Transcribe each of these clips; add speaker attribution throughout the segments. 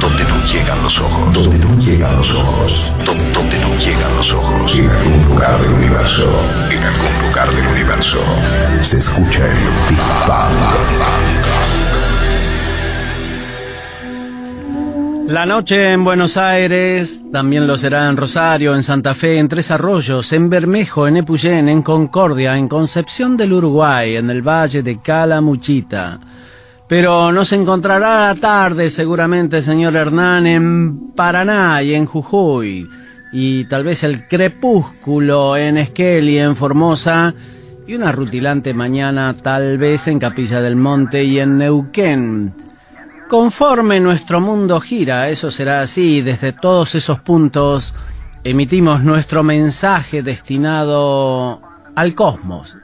Speaker 1: Donde no llegan los ojos. Donde no llegan los ojos. Donde no llegan los ojos. En algún lugar del universo. En algún lugar del universo. Se escucha el Big
Speaker 2: La noche en Buenos Aires, también lo será en Rosario, en Santa Fe, en Tres Arroyos, en Bermejo, en Epuyén, en Concordia, en Concepción del Uruguay, en el Valle de Calamuchita. Pero nos encontrará tarde seguramente, señor Hernán, en Paraná y en Jujuy, y tal vez el crepúsculo en Esquel en Formosa, y una rutilante mañana tal vez en Capilla del Monte y en Neuquén. Conforme nuestro mundo gira, eso será así, desde todos esos puntos emitimos nuestro mensaje destinado al cosmos,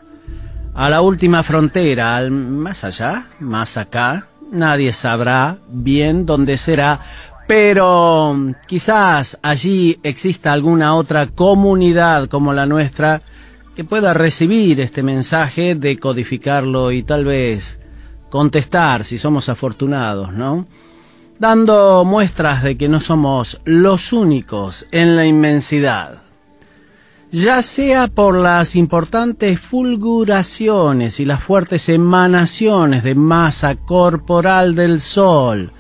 Speaker 2: a la última frontera, al más allá, más acá, nadie sabrá bien dónde será, pero quizás allí exista alguna otra comunidad como la nuestra que pueda recibir este mensaje, decodificarlo y tal vez contestar si somos afortunados, ¿no? Dando muestras de que no somos los únicos en la inmensidad ya sea por las importantes fulguraciones y las fuertes emanaciones de masa corporal del Sol,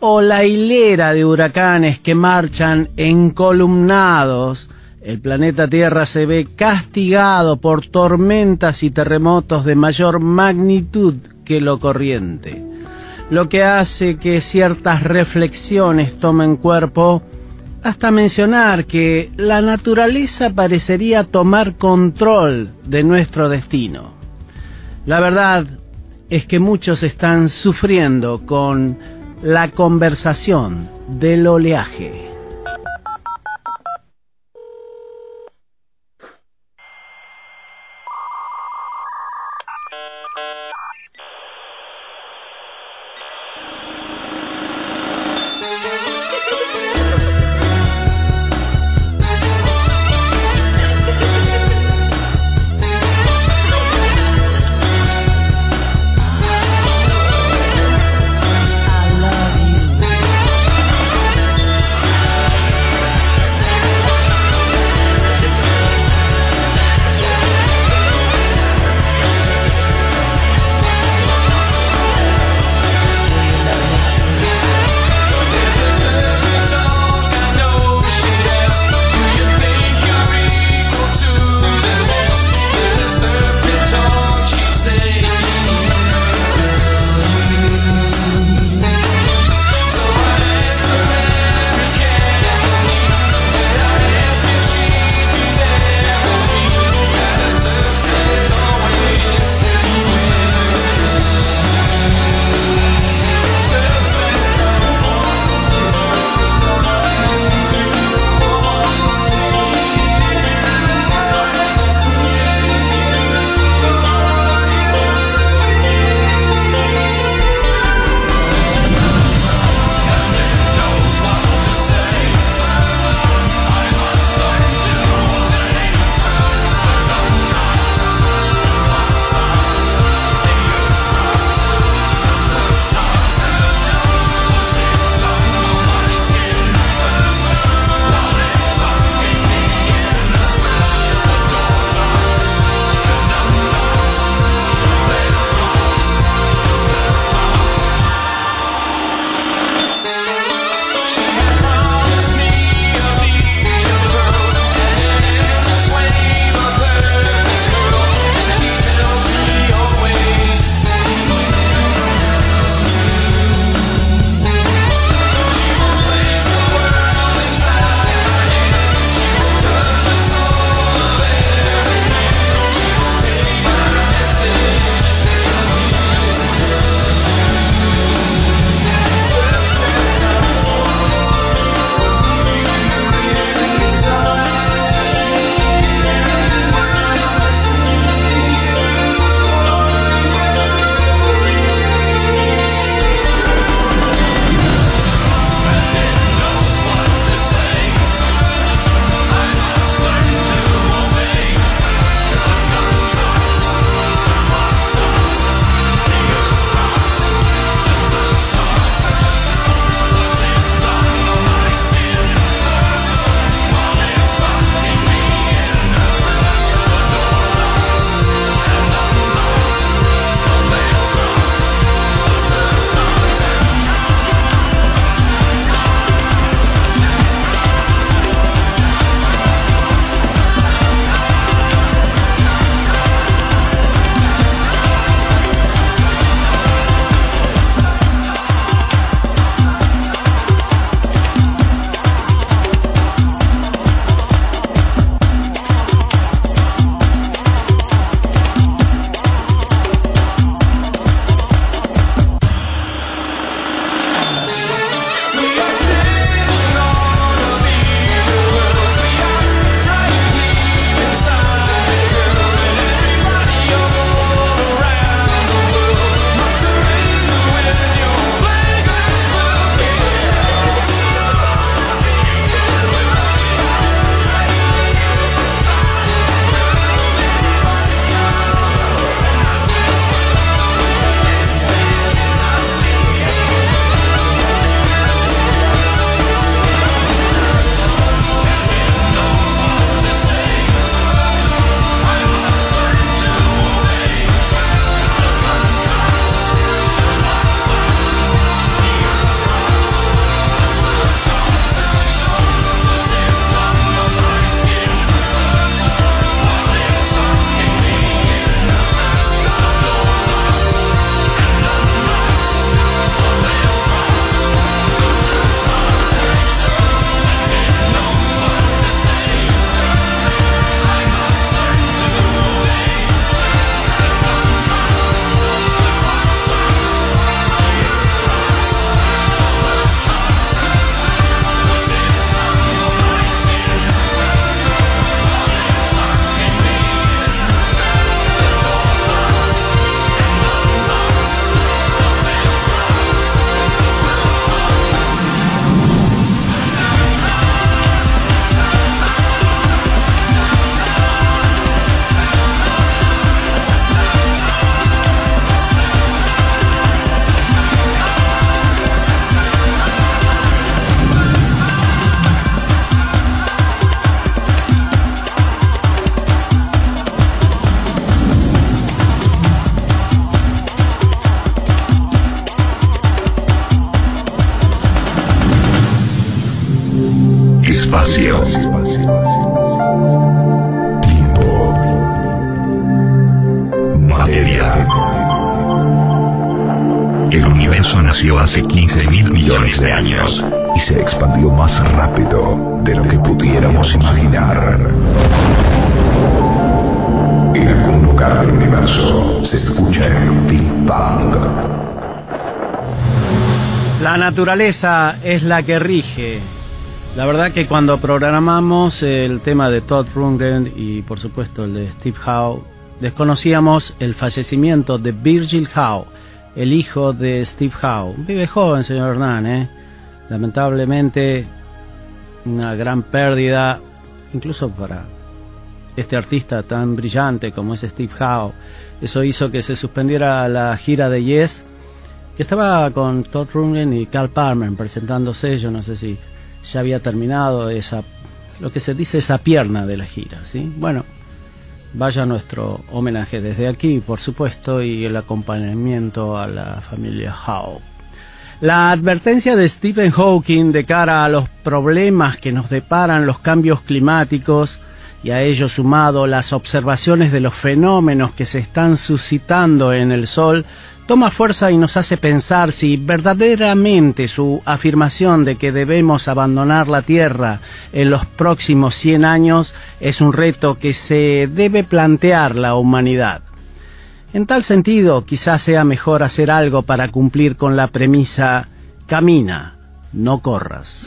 Speaker 2: o la hilera de huracanes que marchan encolumnados, el planeta Tierra se ve castigado por tormentas y terremotos de mayor magnitud que lo corriente, lo que hace que ciertas reflexiones tomen cuerpo hasta mencionar que la naturaleza parecería tomar control de nuestro destino. La verdad es que muchos están sufriendo con la conversación del oleaje.
Speaker 1: Universo nació hace 15 mil millones de años y se expandió más rápido de lo que pudiéramos imaginar. En algún lugar del universo se escucha el Big Bang.
Speaker 2: La naturaleza es la que rige. La verdad que cuando programamos el tema de Todd Rundgren y por supuesto el de Steve Howe, desconocíamos el fallecimiento de Virgil Howe, el hijo de Steve Howe. Vive joven, señor Hernán, ¿eh? Lamentablemente, una gran pérdida, incluso para este artista tan brillante como es Steve Howe. Eso hizo que se suspendiera la gira de Yes, que estaba con Todd Rundgren y Carl Palmer presentándose. Yo no sé si ya había terminado esa, lo que se dice esa pierna de la gira, ¿sí? Bueno, vaya nuestro homenaje desde aquí, por supuesto, y el acompañamiento a la familia Howe. La advertencia de Stephen Hawking de cara a los problemas que nos deparan los cambios climáticos y a ello sumado las observaciones de los fenómenos que se están suscitando en el Sol, toma fuerza y nos hace pensar si verdaderamente su afirmación de que debemos abandonar la Tierra en los próximos 100 años es un reto que se debe plantear la humanidad. En tal sentido, quizás sea mejor hacer algo para cumplir con la premisa camina, no corras.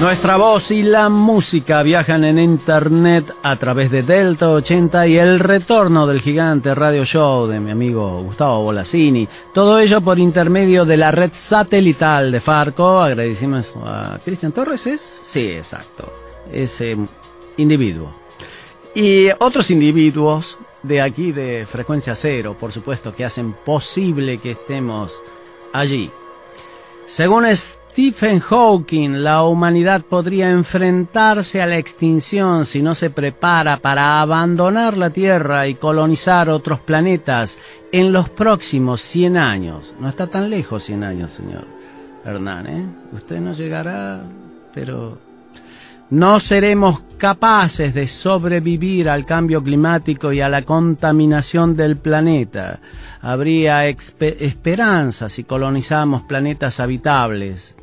Speaker 2: Nuestra voz y la música viajan en internet a través de Delta 80 y el retorno del gigante radio show de mi amigo Gustavo Bolasini. Todo ello por intermedio de la red satelital de Farco. Agradecemos a Cristian Torres, ¿es? Sí, exacto. Ese individuo. Y otros individuos de aquí de frecuencia cero, por supuesto, que hacen posible que estemos allí. Según Stephen Hawking, la humanidad podría enfrentarse a la extinción si no se prepara para abandonar la Tierra y colonizar otros planetas en los próximos 100 años. No está tan lejos 100 años, señor Hernán, ¿eh? Usted no llegará, pero no seremos capaces de sobrevivir al cambio climático y a la contaminación del planeta. Habría esperanza si colonizamos planetas habitables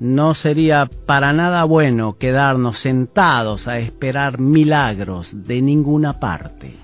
Speaker 2: no sería para nada bueno quedarnos sentados a esperar milagros de ninguna parte.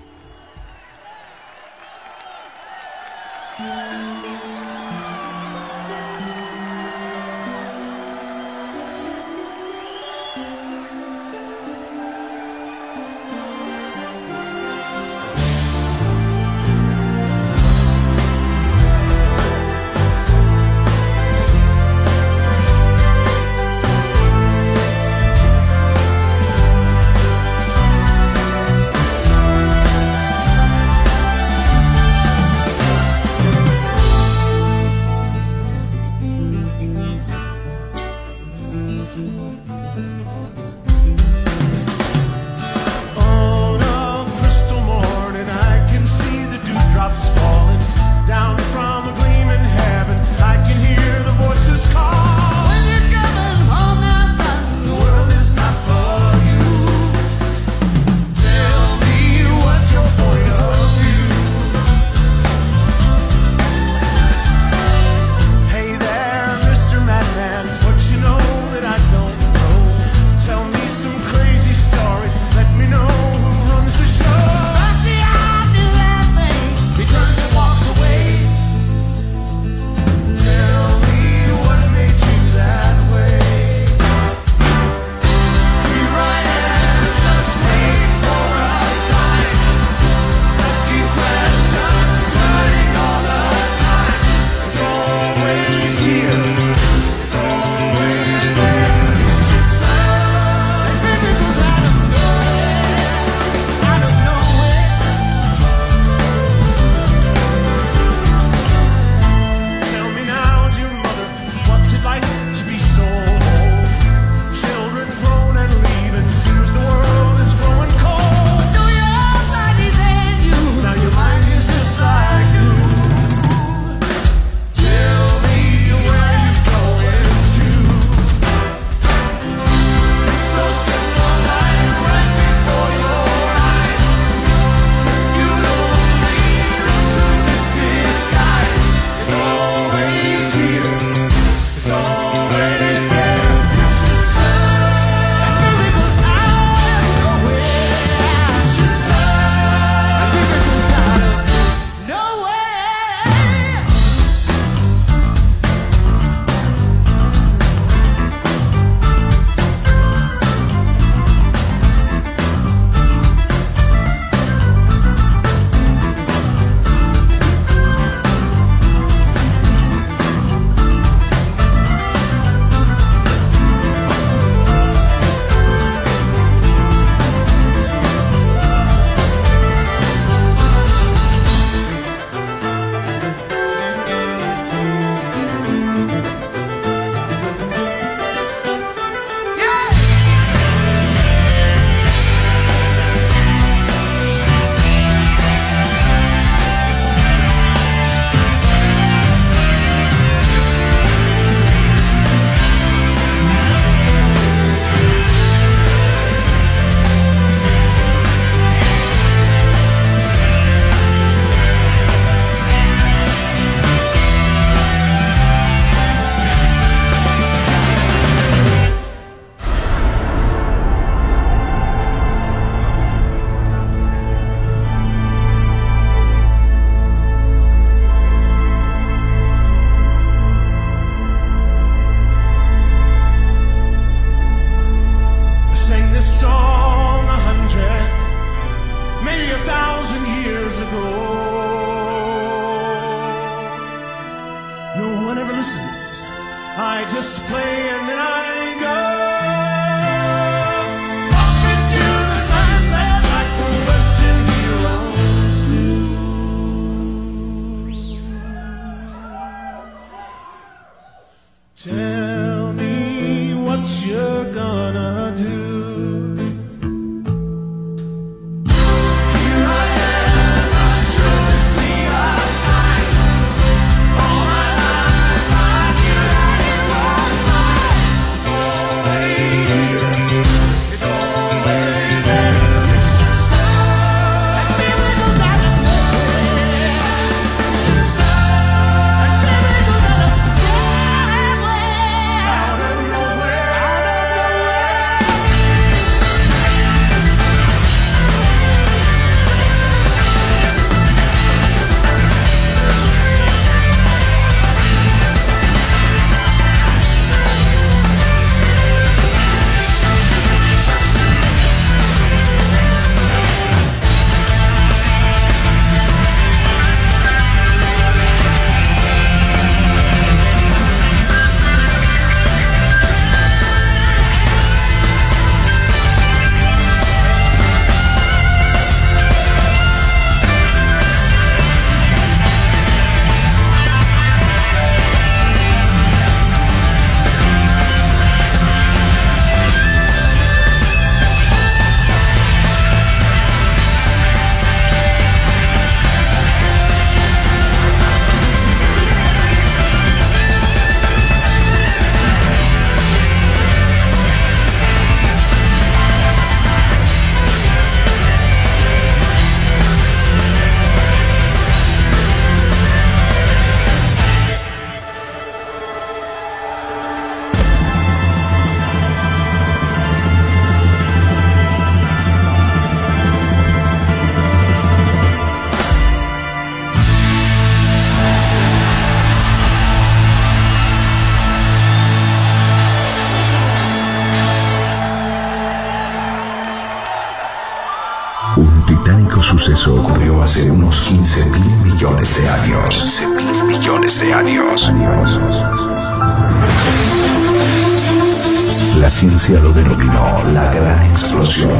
Speaker 1: Denominó la gran explosión.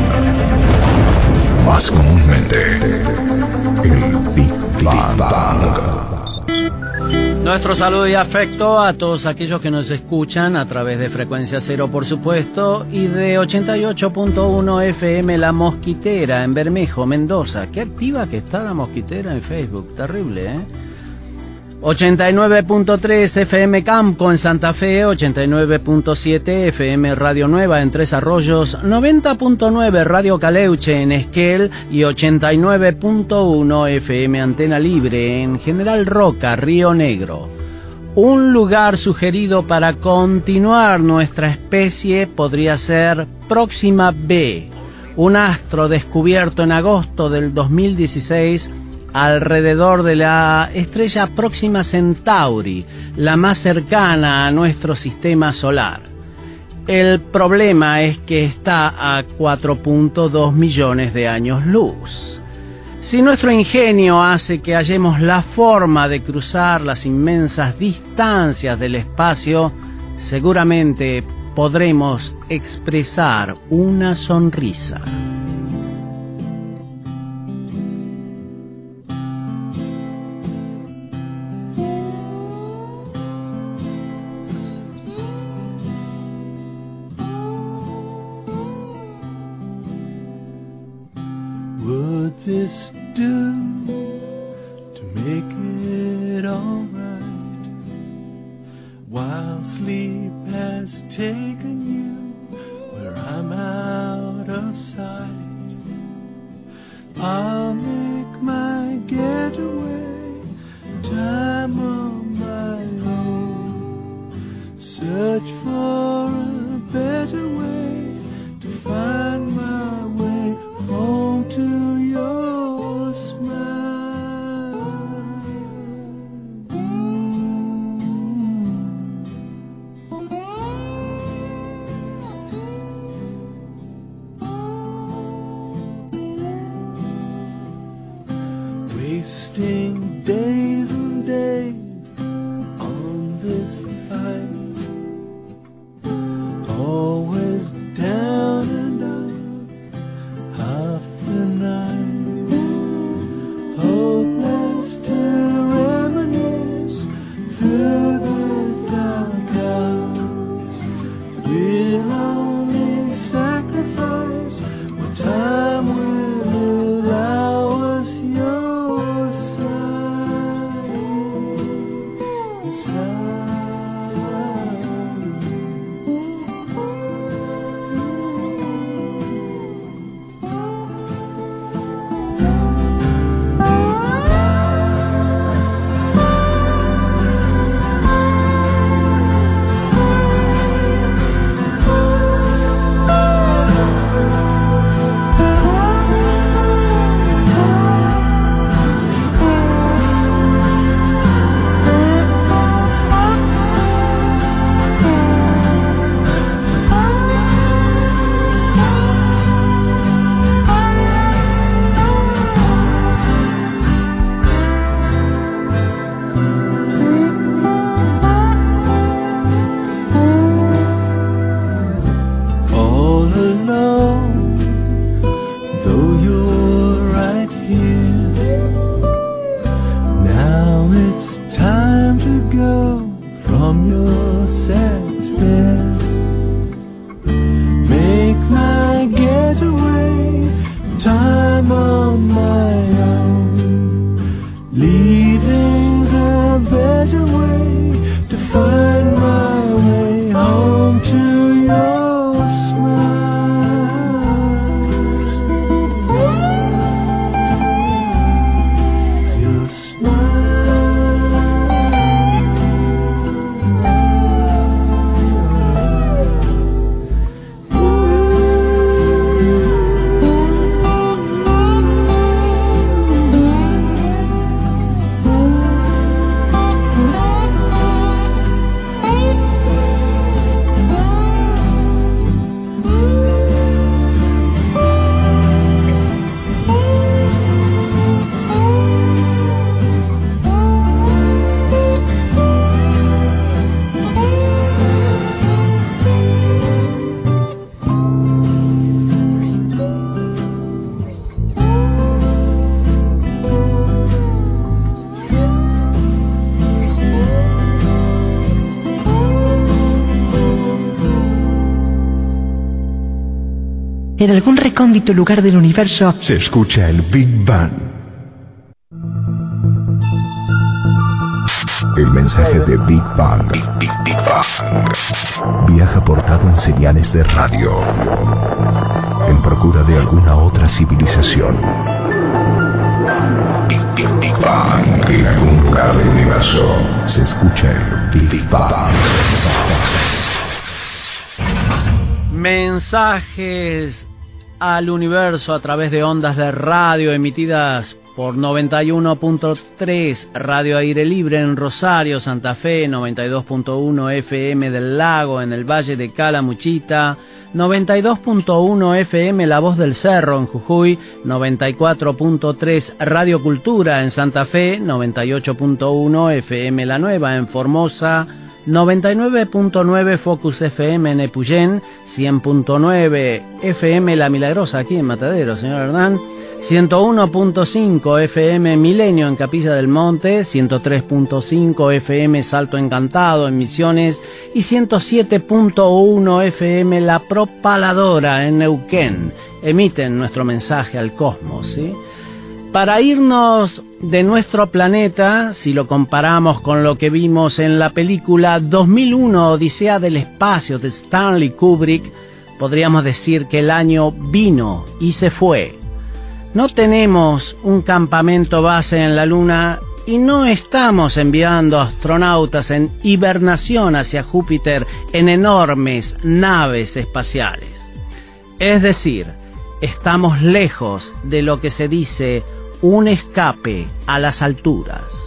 Speaker 1: Más comúnmente, el Big Bang.
Speaker 2: Nuestro saludo y afecto a todos aquellos que nos escuchan a través de frecuencia cero, por supuesto, y de 88.1 FM La Mosquitera en Bermejo, Mendoza. Qué activa que está la Mosquitera en Facebook, terrible, ¿eh? 89.3 FM Campo en Santa Fe, 89.7 FM Radio Nueva en Tres Arroyos, 90.9 Radio Caleuche en Esquel y 89.1 FM Antena Libre en General Roca, Río Negro. Un lugar sugerido para continuar nuestra especie podría ser Próxima B, un astro descubierto en agosto del 2016 alrededor de la estrella Próxima Centauri, la más cercana a nuestro sistema solar. El problema es que está a 4.2 millones de años luz. Si nuestro ingenio hace que hallemos la forma de cruzar las inmensas distancias del espacio, seguramente podremos expresar una sonrisa.
Speaker 3: through.
Speaker 4: En algún recóndito lugar del universo,
Speaker 1: Se escucha el Big Bang. El mensaje de Big Bang. Big, Big, Big Bang. Viaja portado en señales de radio. En procura de alguna otra civilización. Big, Big, Big Bang. En algún lugar del universo se escucha el Big, Big Bang.
Speaker 2: Mensajes al universo a través de ondas de radio emitidas por 91.3 Radio Aire Libre en Rosario, Santa Fe, 92.1 FM del Lago en el Valle de Calamuchita, 92.1 FM La Voz del Cerro en Jujuy, 94.3 Radio Cultura en Santa Fe, 98.1 FM La Nueva en Formosa, 99.9 Focus FM en Epuyén, 100.9 FM La Milagrosa aquí en Matadero, señor Hernán, 101.5 FM Milenio en Capilla del Monte, 103.5 FM Salto Encantado en Misiones y 107.1 FM La Propaladora en Neuquén. Emiten nuestro mensaje al cosmos, ¿sí? Para irnos de nuestro planeta, si lo comparamos con lo que vimos en la película 2001 Odisea del Espacio de Stanley Kubrick, podríamos decir que el año vino y se fue. No tenemos un campamento base en la Luna y no estamos enviando astronautas en hibernación hacia Júpiter en enormes naves espaciales. Es decir, estamos lejos de lo que se dice un escape a las alturas.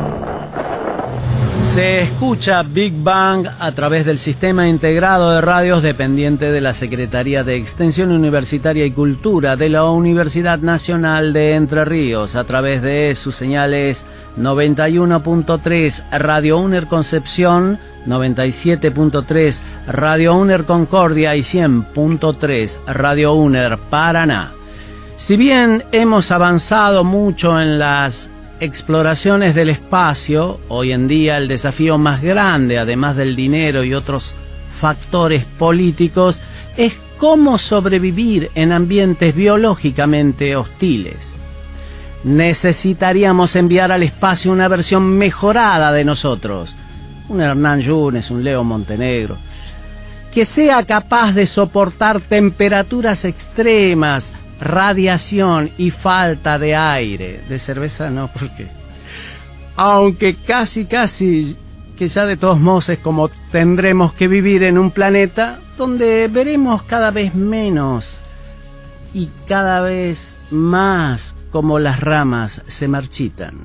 Speaker 5: Se escucha Big Bang a través del sistema integrado de radios dependiente de la Secretaría de Extensión Universitaria y Cultura de la Universidad Nacional de Entre Ríos, a través de sus señales 91.3 Radio UNER Concepción, 97.3 Radio UNER Concordia y 100.3 Radio UNER Paraná. Si bien hemos avanzado mucho en las exploraciones del espacio, hoy en día el desafío más grande, además del dinero y otros factores políticos, es cómo sobrevivir en ambientes biológicamente hostiles. Necesitaríamos enviar al espacio una versión mejorada de nosotros, un Hernán Yunes, un Leo Montenegro, que sea capaz de soportar temperaturas extremas, radiación y falta de aire. De cerveza no, porque. Aunque casi, casi, que ya de todos modos es como tendremos que vivir en un planeta donde veremos cada vez menos y cada vez más como las ramas se marchitan.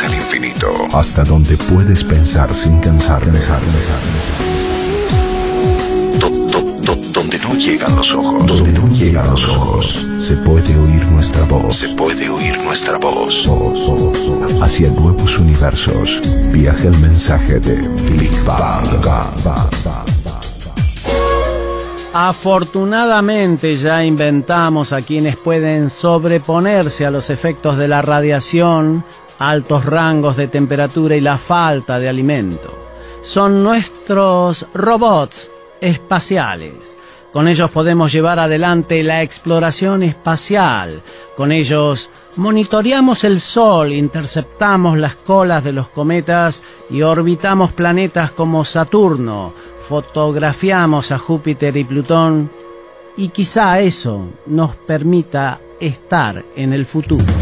Speaker 1: Al infinito, hasta donde puedes pensar sin cansar, pensar, pensar. Do- do- do- donde no llegan los ojos, donde no llegan los ojos, se puede oír nuestra voz, se puede oír nuestra voz. Hacia nuevos universos, viaja el mensaje de Big Bang.
Speaker 6: Afortunadamente ya inventamos a quienes pueden sobreponerse a los efectos de la radiación, altos rangos de temperatura y la falta de alimento. Son nuestros robots espaciales. Con ellos podemos llevar adelante la exploración espacial. Con ellos monitoreamos el Sol, interceptamos las colas de los cometas y orbitamos planetas como Saturno, fotografiamos a Júpiter y Plutón y quizá eso nos permita estar en el futuro.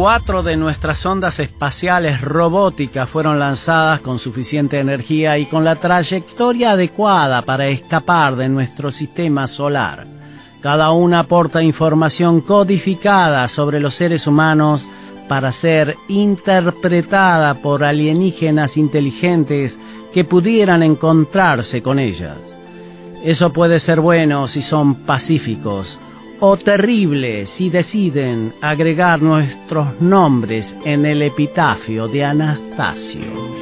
Speaker 2: Cuatro de nuestras ondas espaciales robóticas fueron lanzadas con suficiente energía y con la trayectoria adecuada para escapar de nuestro sistema solar. Cada una aporta información codificada sobre los seres humanos para ser interpretada por alienígenas inteligentes que pudieran encontrarse con ellas. Eso puede ser bueno si son pacíficos o terrible si deciden agregar nuestros nombres en el epitafio de Anastasio.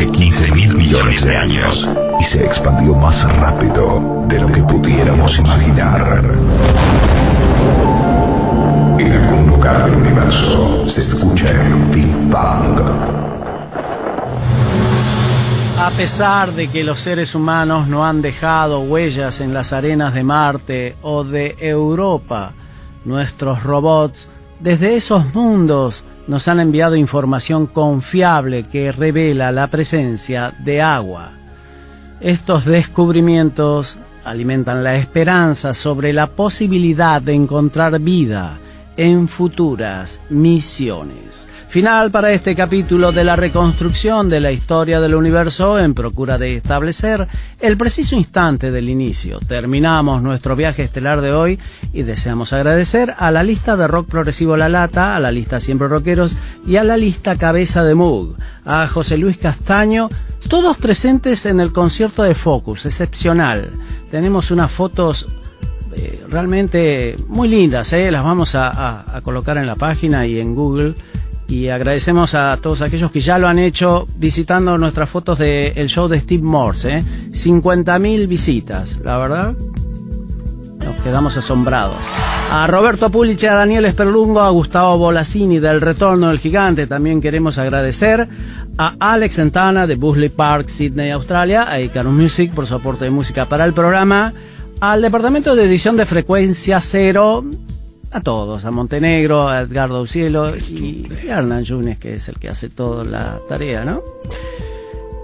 Speaker 1: Hace 15 mil millones de años y se expandió más rápido de lo que pudiéramos imaginar. En algún lugar del universo se escucha el Big Bang.
Speaker 2: A pesar de que los seres humanos no han dejado huellas en las arenas de Marte o de Europa, nuestros robots desde esos mundos nos han enviado información confiable que revela la presencia de agua. Estos descubrimientos alimentan la esperanza sobre la posibilidad de encontrar vida en futuras misiones. Final para este capítulo de la reconstrucción de la historia del universo en procura de establecer el preciso instante del inicio. Terminamos nuestro viaje estelar de hoy y deseamos agradecer a la lista de rock progresivo La Lata, a la lista Siempre Rockeros y a la lista Cabeza de Moog, a José Luis Castaño, todos presentes en el concierto de Focus, excepcional. Tenemos unas fotos eh, realmente muy lindas, ¿eh? las vamos a, colocar en la página y en Google. Y agradecemos a todos aquellos que ya lo han hecho visitando nuestras fotos del show de Steve Morse. ¿eh? 50.000 visitas, la verdad. Nos quedamos asombrados. A Roberto Pulich, a Daniel Esperlungo, a Gustavo Bolasini del Retorno del Gigante también queremos agradecer. A Alex Santana de Busley Park, Sydney, Australia. A Icarus Music por su aporte de música para el programa. Al Departamento de Edición de Frecuencia Cero. A todos, a Montenegro, a Edgardo Ucielo y a Hernán Yunes, que es el que hace toda la tarea, ¿no?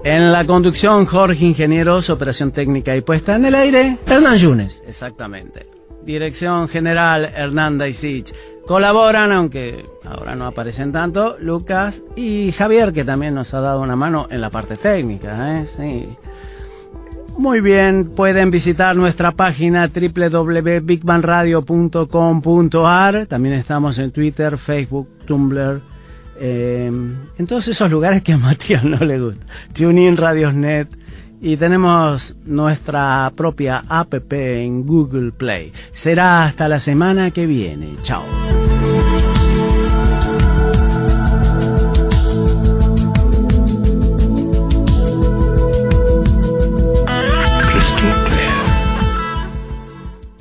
Speaker 2: En la conducción, Jorge Ingenieros, operación técnica y puesta en el aire, Hernán Yunes. Exactamente. Dirección general, Hernanda y Sich. Colaboran, aunque ahora no aparecen tanto, Lucas y Javier, que también nos ha dado una mano en la parte técnica, ¿eh? Sí. Muy bien, pueden visitar nuestra página www.bigbanradio.com.ar. También estamos en Twitter, Facebook, Tumblr, eh, en todos esos lugares que a Matías no le gusta. TuneIn, Radiosnet. Y tenemos nuestra propia app en Google Play. Será hasta la semana que viene. Chao.